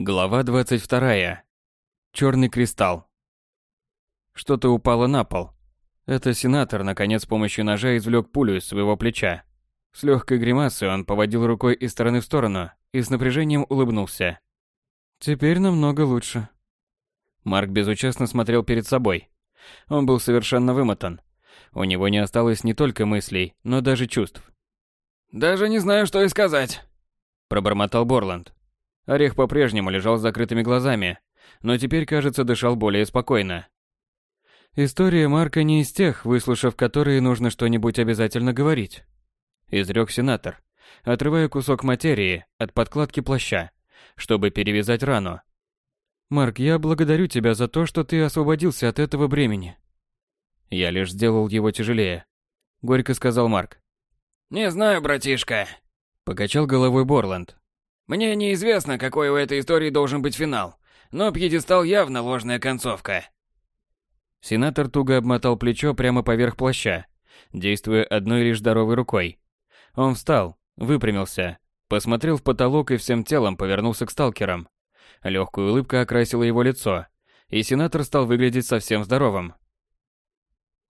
Глава 22. Черный кристалл. Что-то упало на пол. Это сенатор, наконец, с помощью ножа извлек пулю из своего плеча. С легкой гримасой он поводил рукой из стороны в сторону и с напряжением улыбнулся. «Теперь намного лучше». Марк безучастно смотрел перед собой. Он был совершенно вымотан. У него не осталось не только мыслей, но даже чувств. «Даже не знаю, что и сказать», – пробормотал Борланд. Орех по-прежнему лежал с закрытыми глазами, но теперь, кажется, дышал более спокойно. История Марка не из тех, выслушав которые нужно что-нибудь обязательно говорить. Изрек сенатор, отрывая кусок материи от подкладки плаща, чтобы перевязать рану. «Марк, я благодарю тебя за то, что ты освободился от этого бремени». «Я лишь сделал его тяжелее», — горько сказал Марк. «Не знаю, братишка», — покачал головой Борланд. Мне неизвестно, какой у этой истории должен быть финал, но пьедестал явно ложная концовка. Сенатор туго обмотал плечо прямо поверх плаща, действуя одной лишь здоровой рукой. Он встал, выпрямился, посмотрел в потолок и всем телом повернулся к сталкерам. Легкая улыбка окрасила его лицо, и сенатор стал выглядеть совсем здоровым.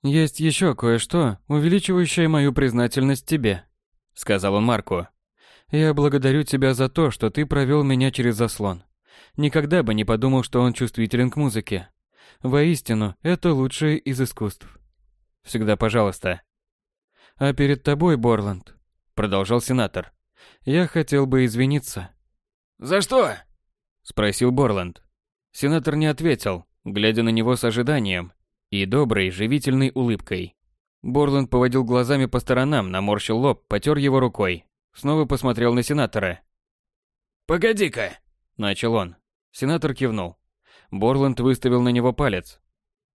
«Есть еще кое-что, увеличивающее мою признательность тебе», — сказал он Марку. Я благодарю тебя за то, что ты провел меня через заслон. Никогда бы не подумал, что он чувствителен к музыке. Воистину, это лучшее из искусств. Всегда пожалуйста. А перед тобой, Борланд, продолжал сенатор. Я хотел бы извиниться. За что? спросил Борланд. Сенатор не ответил, глядя на него с ожиданием и доброй, живительной улыбкой. Борланд поводил глазами по сторонам, наморщил лоб, потер его рукой. Снова посмотрел на сенатора. «Погоди-ка!» – начал он. Сенатор кивнул. Борланд выставил на него палец.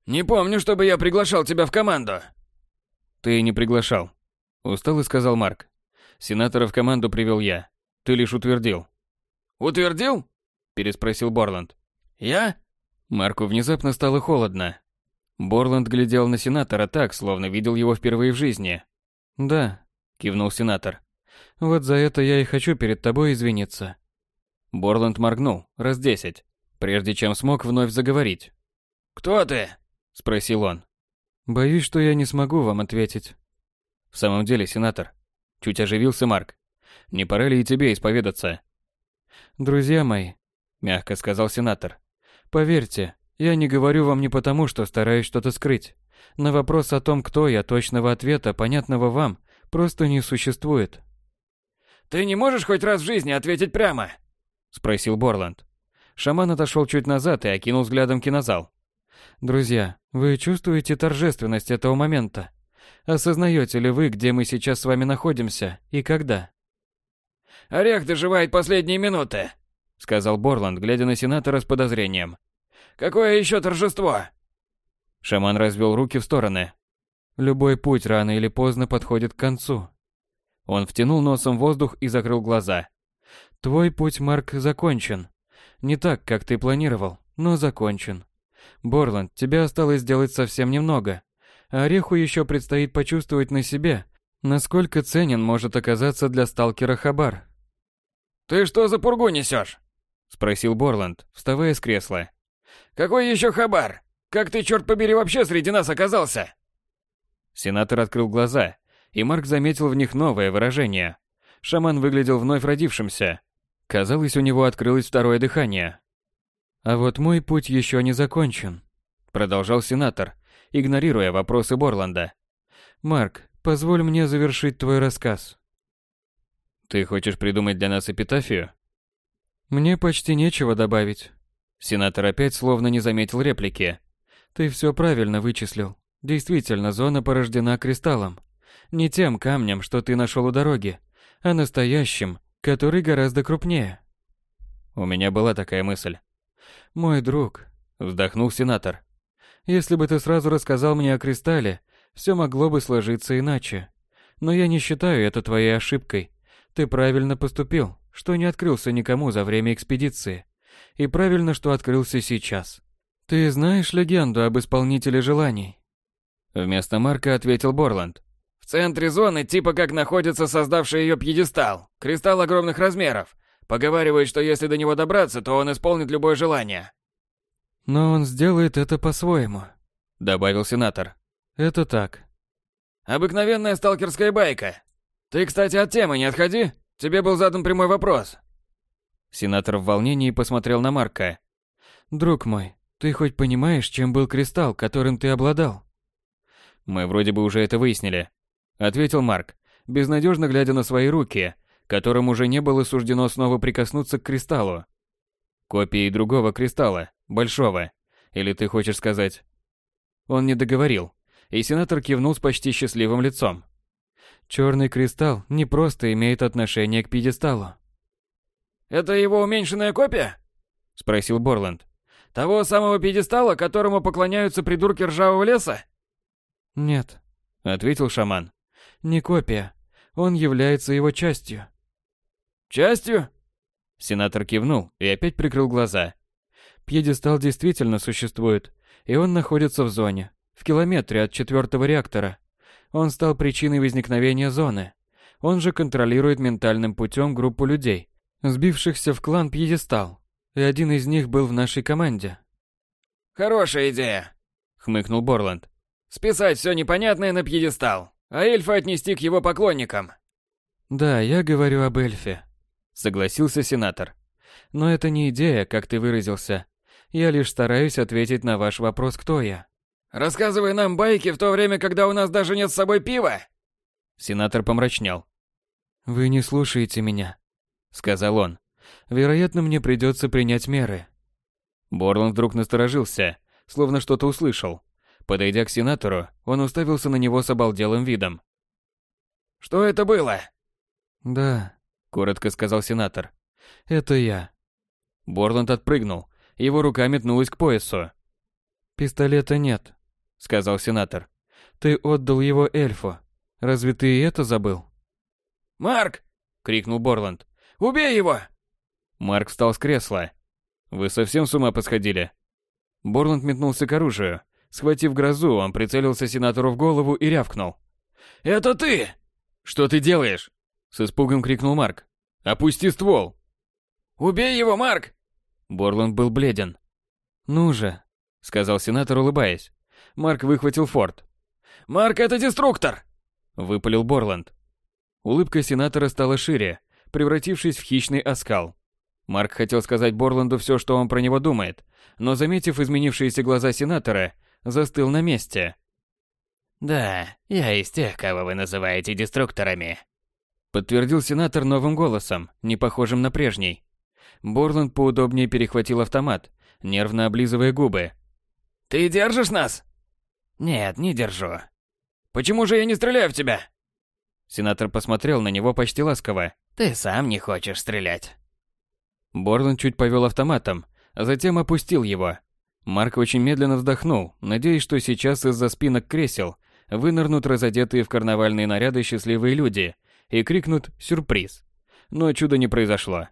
«Не помню, чтобы я приглашал тебя в команду». «Ты не приглашал», – устало сказал Марк. «Сенатора в команду привел я. Ты лишь утвердил». «Утвердил?» – переспросил Борланд. «Я?» Марку внезапно стало холодно. Борланд глядел на сенатора так, словно видел его впервые в жизни. «Да», – кивнул сенатор. Вот за это я и хочу перед тобой извиниться. Борланд моргнул раз десять, прежде чем смог вновь заговорить. «Кто ты?» – спросил он. «Боюсь, что я не смогу вам ответить». «В самом деле, сенатор», – чуть оживился Марк, – «не пора ли и тебе исповедаться?» «Друзья мои», – мягко сказал сенатор, – «поверьте, я не говорю вам не потому, что стараюсь что-то скрыть. На вопрос о том, кто я, точного ответа, понятного вам, просто не существует. Ты не можешь хоть раз в жизни ответить прямо? Спросил Борланд. Шаман отошел чуть назад и окинул взглядом кинозал. Друзья, вы чувствуете торжественность этого момента? Осознаете ли вы, где мы сейчас с вами находимся и когда? Орех доживает последние минуты, сказал Борланд, глядя на сенатора с подозрением. Какое еще торжество? Шаман развел руки в стороны. Любой путь рано или поздно подходит к концу. Он втянул носом воздух и закрыл глаза. Твой путь, Марк, закончен. Не так, как ты планировал, но закончен. Борланд, тебе осталось сделать совсем немного. А Ореху еще предстоит почувствовать на себе, насколько ценен может оказаться для сталкера Хабар. «Ты что за пургу несешь?» — спросил Борланд, вставая с кресла. «Какой еще Хабар? Как ты, черт побери, вообще среди нас оказался?» Сенатор открыл глаза и Марк заметил в них новое выражение. Шаман выглядел вновь родившимся. Казалось, у него открылось второе дыхание. «А вот мой путь еще не закончен», — продолжал сенатор, игнорируя вопросы Борланда. «Марк, позволь мне завершить твой рассказ». «Ты хочешь придумать для нас эпитафию?» «Мне почти нечего добавить». Сенатор опять словно не заметил реплики. «Ты все правильно вычислил. Действительно, зона порождена кристаллом. Не тем камнем, что ты нашел у дороги, а настоящим, который гораздо крупнее. У меня была такая мысль. Мой друг, вздохнул сенатор. Если бы ты сразу рассказал мне о кристалле, все могло бы сложиться иначе. Но я не считаю это твоей ошибкой. Ты правильно поступил, что не открылся никому за время экспедиции. И правильно, что открылся сейчас. Ты знаешь легенду об исполнителе желаний? Вместо Марка ответил Борланд. В центре зоны типа как находится создавший ее пьедестал, кристалл огромных размеров. Поговаривают, что если до него добраться, то он исполнит любое желание. Но он сделает это по-своему, добавил сенатор. Это так. Обыкновенная сталкерская байка. Ты, кстати, от темы не отходи. Тебе был задан прямой вопрос. Сенатор в волнении посмотрел на Марка. Друг мой, ты хоть понимаешь, чем был кристалл, которым ты обладал? Мы вроде бы уже это выяснили, ответил Марк, безнадежно глядя на свои руки, которым уже не было суждено снова прикоснуться к кристаллу. Копией другого кристалла, большого. Или ты хочешь сказать? Он не договорил, и сенатор кивнул с почти счастливым лицом. Черный кристалл не просто имеет отношение к пьедесталу. «Это его уменьшенная копия?» – спросил Борланд. «Того самого пьедестала, которому поклоняются придурки ржавого леса?» «Нет», – ответил шаман. «Не копия. Он является его частью». «Частью?» Сенатор кивнул и опять прикрыл глаза. Пьедестал действительно существует, и он находится в зоне, в километре от четвертого реактора. Он стал причиной возникновения зоны. Он же контролирует ментальным путем группу людей, сбившихся в клан Пьедестал. И один из них был в нашей команде. «Хорошая идея», — хмыкнул Борланд. «Списать все непонятное на Пьедестал, а эльфа отнести к его поклонникам». «Да, я говорю об эльфе», — согласился сенатор. «Но это не идея, как ты выразился. Я лишь стараюсь ответить на ваш вопрос, кто я». Рассказывай нам байки в то время, когда у нас даже нет с собой пива. Сенатор помрачнел. Вы не слушаете меня, сказал он. Вероятно, мне придется принять меры. Борланд вдруг насторожился, словно что-то услышал. Подойдя к сенатору, он уставился на него с обалделым видом. Что это было? Да, коротко сказал сенатор. Это я. Борланд отпрыгнул. Его рука метнулась к поясу. Пистолета нет, сказал сенатор. Ты отдал его эльфу. Разве ты и это забыл? Марк! крикнул Борланд. Убей его! Марк встал с кресла. Вы совсем с ума посходили? Борланд метнулся к оружию. Схватив грозу, он прицелился сенатору в голову и рявкнул. «Это ты!» «Что ты делаешь?» С испугом крикнул Марк. «Опусти ствол!» «Убей его, Марк!» Борланд был бледен. «Ну же!» Сказал сенатор, улыбаясь. Марк выхватил форт. «Марк, это деструктор!» Выпалил Борланд. Улыбка сенатора стала шире, превратившись в хищный оскал. Марк хотел сказать Борланду все, что он про него думает, но, заметив изменившиеся глаза сенатора, застыл на месте. «Да, я из тех, кого вы называете деструкторами», подтвердил сенатор новым голосом, не похожим на прежний. Борланд поудобнее перехватил автомат, нервно облизывая губы. «Ты держишь нас?» «Нет, не держу». «Почему же я не стреляю в тебя?» Сенатор посмотрел на него почти ласково. «Ты сам не хочешь стрелять». Борланд чуть повел автоматом, а затем опустил его. Марк очень медленно вздохнул, надеясь, что сейчас из-за спинок кресел вынырнут разодетые в карнавальные наряды счастливые люди и крикнут «Сюрприз!». Но чуда не произошло.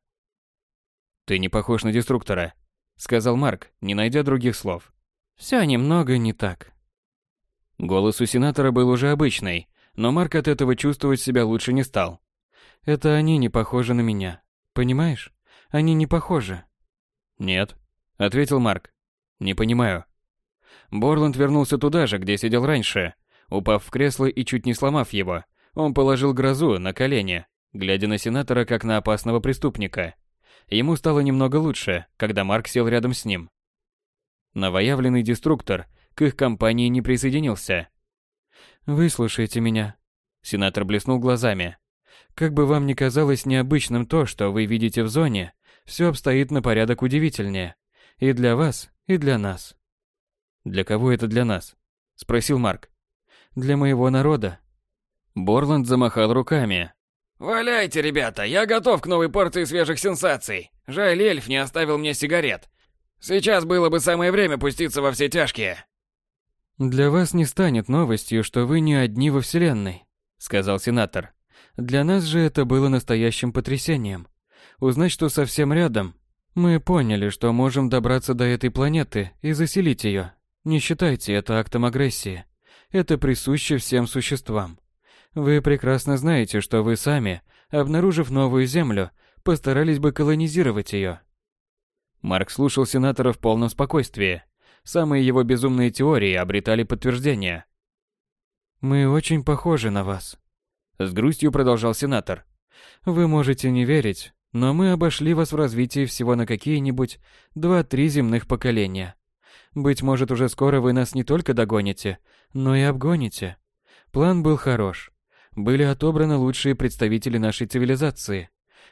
«Ты не похож на деструктора», — сказал Марк, не найдя других слов. Все немного не так. Голос у сенатора был уже обычный, но Марк от этого чувствовать себя лучше не стал. Это они не похожи на меня. Понимаешь? Они не похожи. Нет, ответил Марк. Не понимаю. Борланд вернулся туда же, где сидел раньше. Упав в кресло и чуть не сломав его, он положил грозу на колени, глядя на сенатора как на опасного преступника. Ему стало немного лучше, когда Марк сел рядом с ним. Новоявленный деструктор к их компании не присоединился. «Выслушайте меня», — сенатор блеснул глазами. «Как бы вам ни казалось необычным то, что вы видите в зоне, все обстоит на порядок удивительнее. И для вас, и для нас». «Для кого это для нас?» — спросил Марк. «Для моего народа». Борланд замахал руками. «Валяйте, ребята, я готов к новой порции свежих сенсаций. Жаль, эльф не оставил мне сигарет. Сейчас было бы самое время пуститься во все тяжкие. Для вас не станет новостью, что вы не одни во Вселенной, сказал сенатор. Для нас же это было настоящим потрясением. Узнать, что совсем рядом. Мы поняли, что можем добраться до этой планеты и заселить ее. Не считайте это актом агрессии. Это присуще всем существам. Вы прекрасно знаете, что вы сами, обнаружив новую Землю, постарались бы колонизировать ее. Марк слушал сенатора в полном спокойствии. Самые его безумные теории обретали подтверждение. «Мы очень похожи на вас», — с грустью продолжал сенатор. «Вы можете не верить, но мы обошли вас в развитии всего на какие-нибудь два-три земных поколения. Быть может, уже скоро вы нас не только догоните, но и обгоните. План был хорош. Были отобраны лучшие представители нашей цивилизации.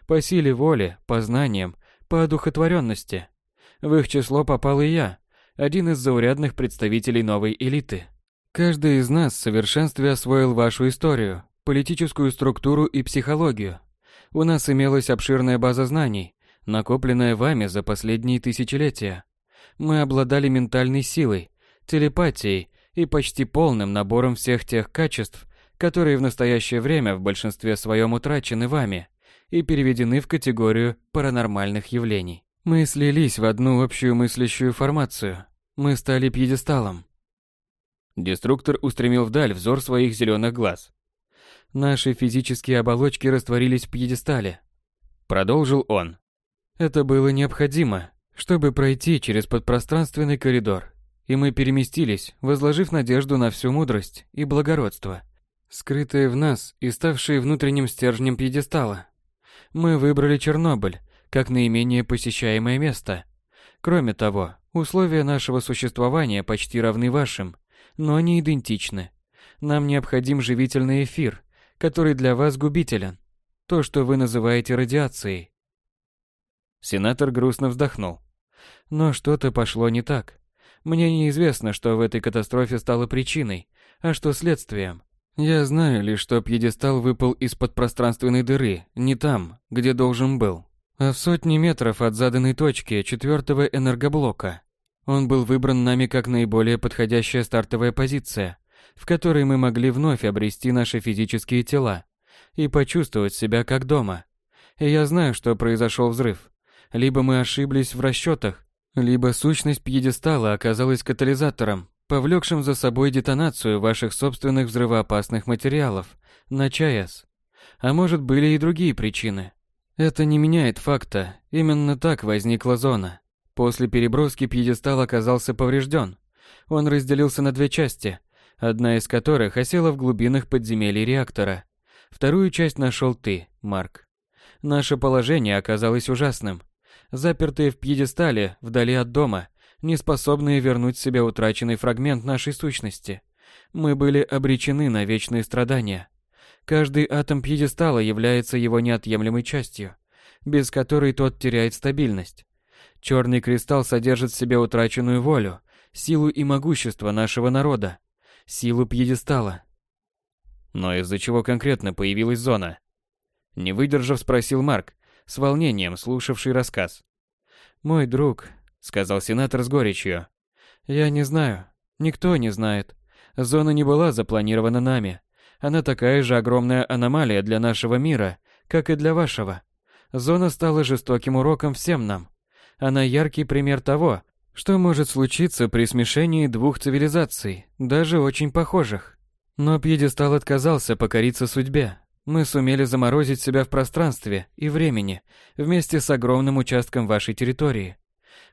По силе воли, по знаниям, по одухотворенности. В их число попал и я, один из заурядных представителей новой элиты. Каждый из нас в совершенстве освоил вашу историю, политическую структуру и психологию. У нас имелась обширная база знаний, накопленная вами за последние тысячелетия. Мы обладали ментальной силой, телепатией и почти полным набором всех тех качеств, которые в настоящее время в большинстве своем утрачены вами и переведены в категорию паранормальных явлений. Мы слились в одну общую мыслящую формацию. Мы стали пьедесталом. Деструктор устремил вдаль взор своих зеленых глаз. Наши физические оболочки растворились в пьедестале. Продолжил он. Это было необходимо, чтобы пройти через подпространственный коридор. И мы переместились, возложив надежду на всю мудрость и благородство, скрытые в нас и ставшие внутренним стержнем пьедестала. Мы выбрали Чернобыль как наименее посещаемое место. Кроме того, условия нашего существования почти равны вашим, но не идентичны. Нам необходим живительный эфир, который для вас губителен. То, что вы называете радиацией. Сенатор грустно вздохнул. Но что-то пошло не так. Мне неизвестно, что в этой катастрофе стало причиной, а что следствием. Я знаю лишь, что пьедестал выпал из-под пространственной дыры, не там, где должен был, а в сотни метров от заданной точки четвертого энергоблока. Он был выбран нами как наиболее подходящая стартовая позиция, в которой мы могли вновь обрести наши физические тела и почувствовать себя как дома. И я знаю, что произошел взрыв. Либо мы ошиблись в расчетах, либо сущность пьедестала оказалась катализатором, повлекшим за собой детонацию ваших собственных взрывоопасных материалов на ЧАЭС. А может, были и другие причины. Это не меняет факта, именно так возникла зона. После переброски пьедестал оказался поврежден. Он разделился на две части, одна из которых осела в глубинах подземелий реактора. Вторую часть нашел ты, Марк. Наше положение оказалось ужасным. Запертые в пьедестале, вдали от дома, не способные вернуть себе утраченный фрагмент нашей сущности. Мы были обречены на вечные страдания. Каждый атом пьедестала является его неотъемлемой частью, без которой тот теряет стабильность. Черный кристалл содержит в себе утраченную волю, силу и могущество нашего народа, силу пьедестала. Но из-за чего конкретно появилась зона? Не выдержав, спросил Марк, с волнением слушавший рассказ. Мой друг, сказал сенатор с горечью. Я не знаю. Никто не знает. Зона не была запланирована нами. Она такая же огромная аномалия для нашего мира, как и для вашего. Зона стала жестоким уроком всем нам. Она яркий пример того, что может случиться при смешении двух цивилизаций, даже очень похожих. Но пьедестал отказался покориться судьбе. Мы сумели заморозить себя в пространстве и времени вместе с огромным участком вашей территории.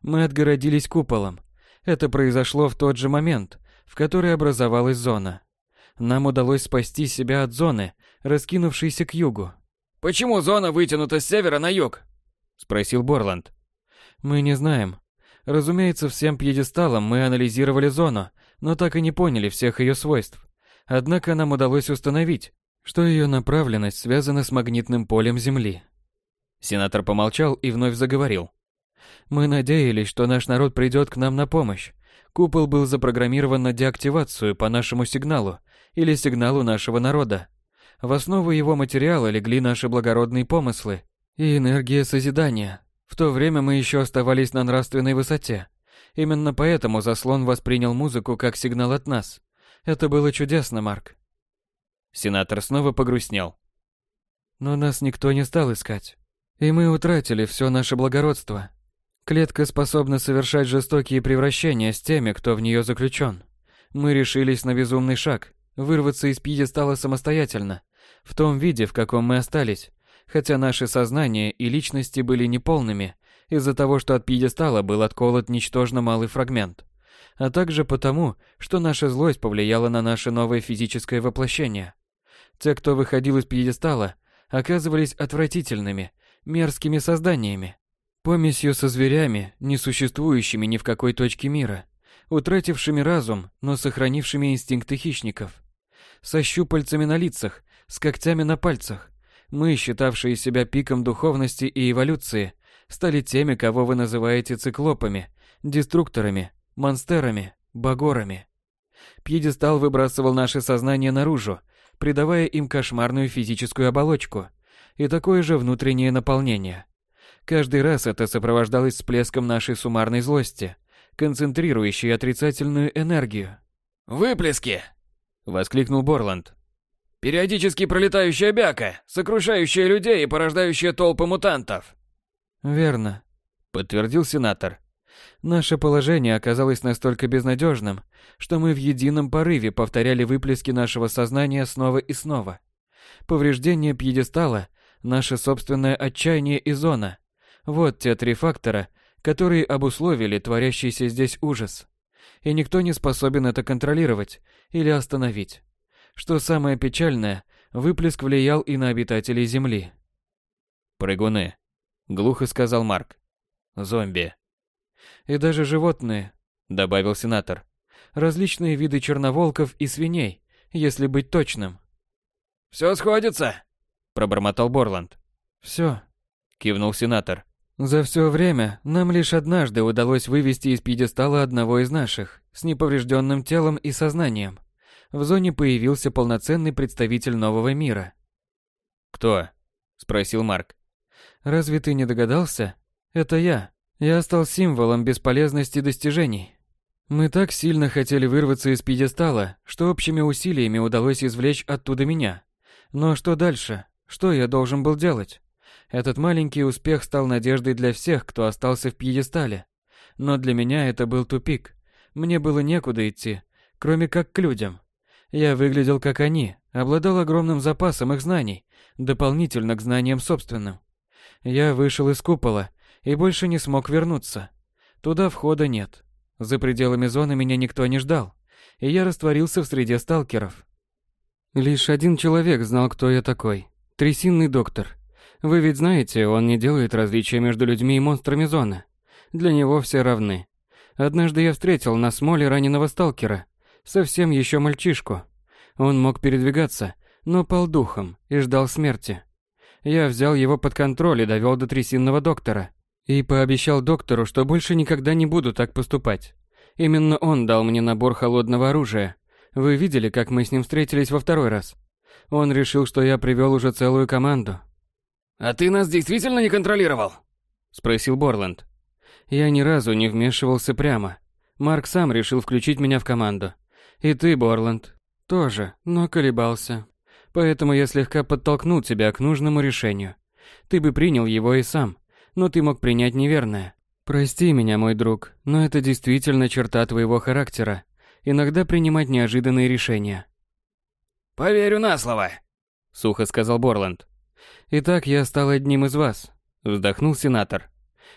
Мы отгородились куполом. Это произошло в тот же момент, в который образовалась зона. Нам удалось спасти себя от зоны, раскинувшейся к югу. «Почему зона вытянута с севера на юг?» – спросил Борланд. «Мы не знаем. Разумеется, всем пьедесталом мы анализировали зону, но так и не поняли всех ее свойств. Однако нам удалось установить, что ее направленность связана с магнитным полем Земли». Сенатор помолчал и вновь заговорил. Мы надеялись, что наш народ придет к нам на помощь. Купол был запрограммирован на деактивацию по нашему сигналу или сигналу нашего народа. В основу его материала легли наши благородные помыслы и энергия созидания. В то время мы еще оставались на нравственной высоте. Именно поэтому заслон воспринял музыку как сигнал от нас. Это было чудесно, Марк. Сенатор снова погрустнел. Но нас никто не стал искать. И мы утратили все наше благородство. Клетка способна совершать жестокие превращения с теми, кто в нее заключен. Мы решились на безумный шаг, вырваться из пьедестала самостоятельно, в том виде, в каком мы остались, Хотя наши сознания и личности были неполными из-за того, что от пьедестала был отколот ничтожно малый фрагмент, а также потому, что наша злость повлияла на наше новое физическое воплощение. Те, кто выходил из пьедестала, оказывались отвратительными, мерзкими созданиями, помесью со зверями, не существующими ни в какой точке мира, утратившими разум, но сохранившими инстинкты хищников, со щупальцами на лицах, с когтями на пальцах. Мы, считавшие себя пиком духовности и эволюции, стали теми, кого вы называете циклопами, деструкторами, монстерами, багорами. Пьедестал выбрасывал наше сознание наружу, придавая им кошмарную физическую оболочку и такое же внутреннее наполнение. Каждый раз это сопровождалось всплеском нашей суммарной злости, концентрирующей отрицательную энергию. «Выплески!» — воскликнул Борланд. «Периодически пролетающая бяка, сокрушающая людей и порождающая толпы мутантов!» «Верно», — подтвердил сенатор. Наше положение оказалось настолько безнадежным, что мы в едином порыве повторяли выплески нашего сознания снова и снова. Повреждение пьедестала, наше собственное отчаяние и зона – вот те три фактора, которые обусловили творящийся здесь ужас. И никто не способен это контролировать или остановить. Что самое печальное, выплеск влиял и на обитателей Земли. «Прыгуны», — глухо сказал Марк. «Зомби». «И даже животные», — добавил сенатор. «Различные виды черноволков и свиней, если быть точным». «Все сходится», — пробормотал Борланд. «Все», — кивнул сенатор. За все время нам лишь однажды удалось вывести из пьедестала одного из наших, с неповрежденным телом и сознанием. В зоне появился полноценный представитель нового мира. «Кто?» – спросил Марк. «Разве ты не догадался? Это я. Я стал символом бесполезности достижений. Мы так сильно хотели вырваться из пьедестала, что общими усилиями удалось извлечь оттуда меня. Но что дальше? Что я должен был делать? Этот маленький успех стал надеждой для всех, кто остался в пьедестале. Но для меня это был тупик. Мне было некуда идти, кроме как к людям. Я выглядел как они, обладал огромным запасом их знаний, дополнительно к знаниям собственным. Я вышел из купола и больше не смог вернуться. Туда входа нет. За пределами зоны меня никто не ждал, и я растворился в среде сталкеров. Лишь один человек знал, кто я такой. Трясинный доктор. Вы ведь знаете, он не делает различия между людьми и монстрами зоны. Для него все равны. Однажды я встретил на смоле раненого сталкера, совсем еще мальчишку. Он мог передвигаться, но пал духом и ждал смерти. Я взял его под контроль и довел до трясинного доктора. И пообещал доктору, что больше никогда не буду так поступать. Именно он дал мне набор холодного оружия. Вы видели, как мы с ним встретились во второй раз? Он решил, что я привел уже целую команду, «А ты нас действительно не контролировал?» — спросил Борланд. Я ни разу не вмешивался прямо. Марк сам решил включить меня в команду. И ты, Борланд, тоже, но колебался. Поэтому я слегка подтолкнул тебя к нужному решению. Ты бы принял его и сам, но ты мог принять неверное. Прости меня, мой друг, но это действительно черта твоего характера. Иногда принимать неожиданные решения. «Поверю на слово», — сухо сказал Борланд. Итак, я стал одним из вас, вздохнул сенатор.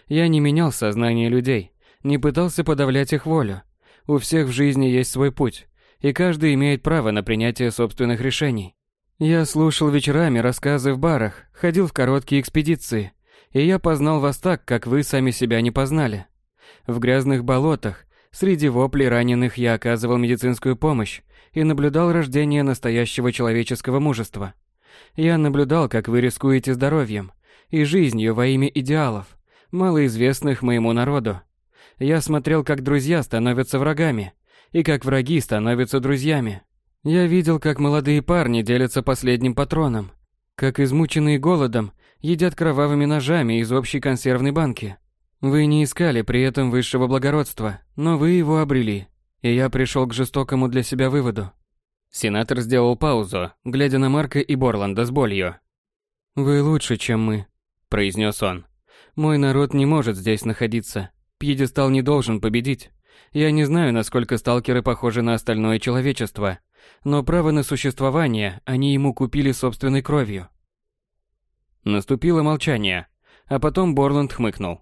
Я не менял сознание людей, не пытался подавлять их волю. У всех в жизни есть свой путь, и каждый имеет право на принятие собственных решений. Я слушал вечерами рассказы в барах, ходил в короткие экспедиции, и я познал вас так, как вы сами себя не познали. В грязных болотах, среди воплей раненых я оказывал медицинскую помощь и наблюдал рождение настоящего человеческого мужества. Я наблюдал, как вы рискуете здоровьем и жизнью во имя идеалов, малоизвестных моему народу. Я смотрел, как друзья становятся врагами, и как враги становятся друзьями. Я видел, как молодые парни делятся последним патроном, как измученные голодом едят кровавыми ножами из общей консервной банки. Вы не искали при этом высшего благородства, но вы его обрели, и я пришел к жестокому для себя выводу. Сенатор сделал паузу, глядя на Марка и Борланда с болью. «Вы лучше, чем мы», – произнес он. «Мой народ не может здесь находиться. Пьедестал не должен победить. Я не знаю, насколько сталкеры похожи на остальное человечество, но право на существование они ему купили собственной кровью». Наступило молчание, а потом Борланд хмыкнул.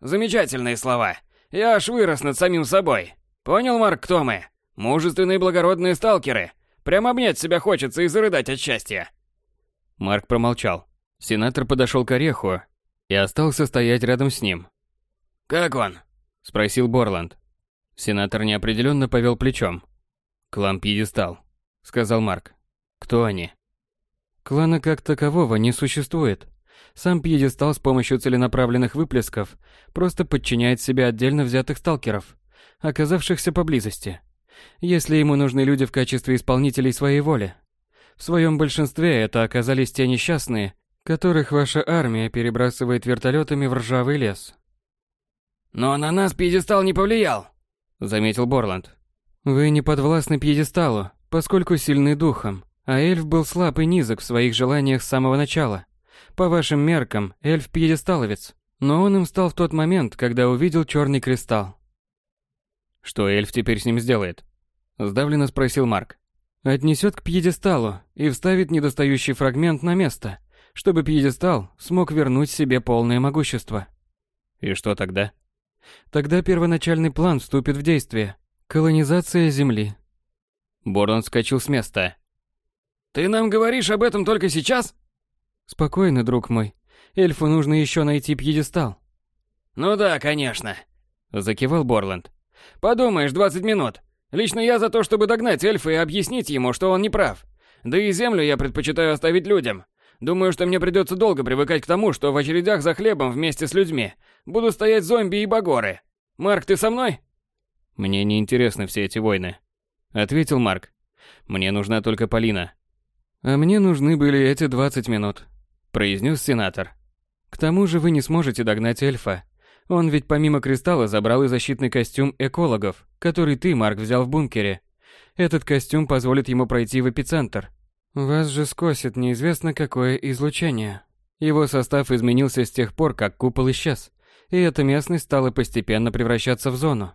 Замечательные слова. Я аж вырос над самим собой. Понял, Марк, кто мы? Мужественные благородные сталкеры. Прям обнять себя хочется и зарыдать от счастья. Марк промолчал. Сенатор подошел к Ореху и остался стоять рядом с ним. «Как он?» – спросил Борланд. Сенатор неопределенно повел плечом. «Клан Пьедестал», – сказал Марк. «Кто они?» Клана как такового не существует. Сам Пьедестал с помощью целенаправленных выплесков просто подчиняет себе отдельно взятых сталкеров, оказавшихся поблизости. Если ему нужны люди в качестве исполнителей своей воли. В своем большинстве это оказались те несчастные, которых ваша армия перебрасывает вертолетами в ржавый лес. «Но на нас пьедестал не повлиял», — заметил Борланд. «Вы не подвластны пьедесталу, поскольку сильны духом, а эльф был слаб и низок в своих желаниях с самого начала. По вашим меркам, эльф пьедесталовец, но он им стал в тот момент, когда увидел черный кристалл. Что эльф теперь с ним сделает? Сдавленно спросил Марк. Отнесет к пьедесталу и вставит недостающий фрагмент на место, чтобы пьедестал смог вернуть себе полное могущество. И что тогда? Тогда первоначальный план вступит в действие. Колонизация Земли. Бордон вскочил с места. «Ты нам говоришь об этом только сейчас?» Спокойно, друг мой. Эльфу нужно еще найти пьедестал. Ну да, конечно. Закивал Борланд. Подумаешь, 20 минут. Лично я за то, чтобы догнать эльфа и объяснить ему, что он не прав. Да и землю я предпочитаю оставить людям. Думаю, что мне придется долго привыкать к тому, что в очередях за хлебом вместе с людьми будут стоять зомби и багоры. Марк, ты со мной? Мне не интересны все эти войны, ответил Марк. Мне нужна только Полина. А мне нужны были эти 20 минут, произнес сенатор. К тому же вы не сможете догнать эльфа. Он ведь помимо кристалла забрал и защитный костюм экологов, который ты, Марк, взял в бункере. Этот костюм позволит ему пройти в эпицентр. Вас же скосит неизвестно какое излучение. Его состав изменился с тех пор, как купол исчез, и эта местность стала постепенно превращаться в зону.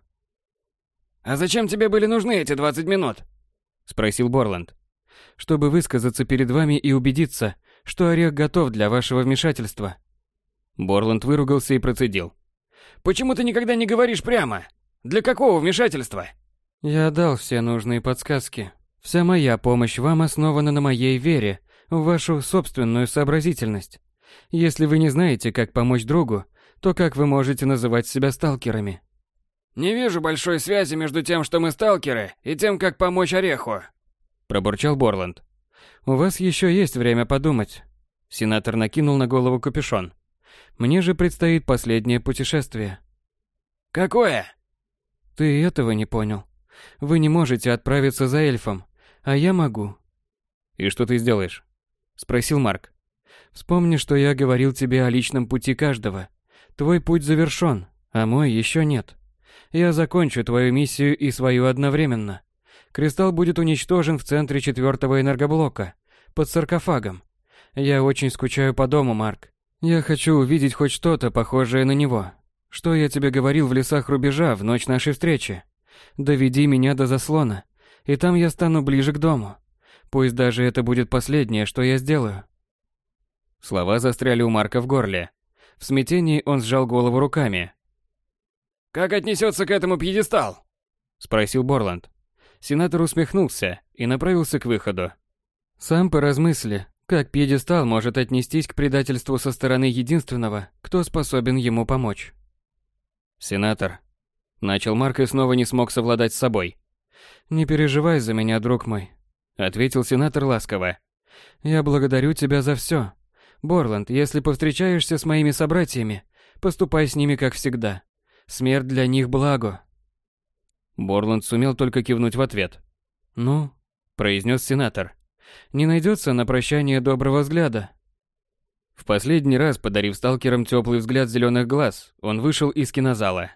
«А зачем тебе были нужны эти 20 минут?» – спросил Борланд. «Чтобы высказаться перед вами и убедиться, что орех готов для вашего вмешательства». Борланд выругался и процедил. «Почему ты никогда не говоришь прямо? Для какого вмешательства?» «Я дал все нужные подсказки. Вся моя помощь вам основана на моей вере в вашу собственную сообразительность. Если вы не знаете, как помочь другу, то как вы можете называть себя сталкерами?» «Не вижу большой связи между тем, что мы сталкеры, и тем, как помочь Ореху», – пробурчал Борланд. «У вас еще есть время подумать». Сенатор накинул на голову капюшон. Мне же предстоит последнее путешествие. Какое? Ты этого не понял. Вы не можете отправиться за эльфом, а я могу. И что ты сделаешь? Спросил Марк. Вспомни, что я говорил тебе о личном пути каждого. Твой путь завершен, а мой еще нет. Я закончу твою миссию и свою одновременно. Кристалл будет уничтожен в центре четвертого энергоблока, под саркофагом. Я очень скучаю по дому, Марк. Я хочу увидеть хоть что-то похожее на него. Что я тебе говорил в лесах рубежа в ночь нашей встречи? Доведи меня до заслона, и там я стану ближе к дому. Пусть даже это будет последнее, что я сделаю. Слова застряли у Марка в горле. В смятении он сжал голову руками. «Как отнесется к этому пьедестал?» – спросил Борланд. Сенатор усмехнулся и направился к выходу. «Сам поразмысли, как пьедестал может отнестись к предательству со стороны единственного, кто способен ему помочь? Сенатор. Начал Марк и снова не смог совладать с собой. «Не переживай за меня, друг мой», — ответил сенатор ласково. «Я благодарю тебя за все. Борланд, если повстречаешься с моими собратьями, поступай с ними как всегда. Смерть для них благо». Борланд сумел только кивнуть в ответ. «Ну», — произнес сенатор, не найдется на прощание доброго взгляда. В последний раз, подарив сталкерам теплый взгляд зеленых глаз, он вышел из кинозала.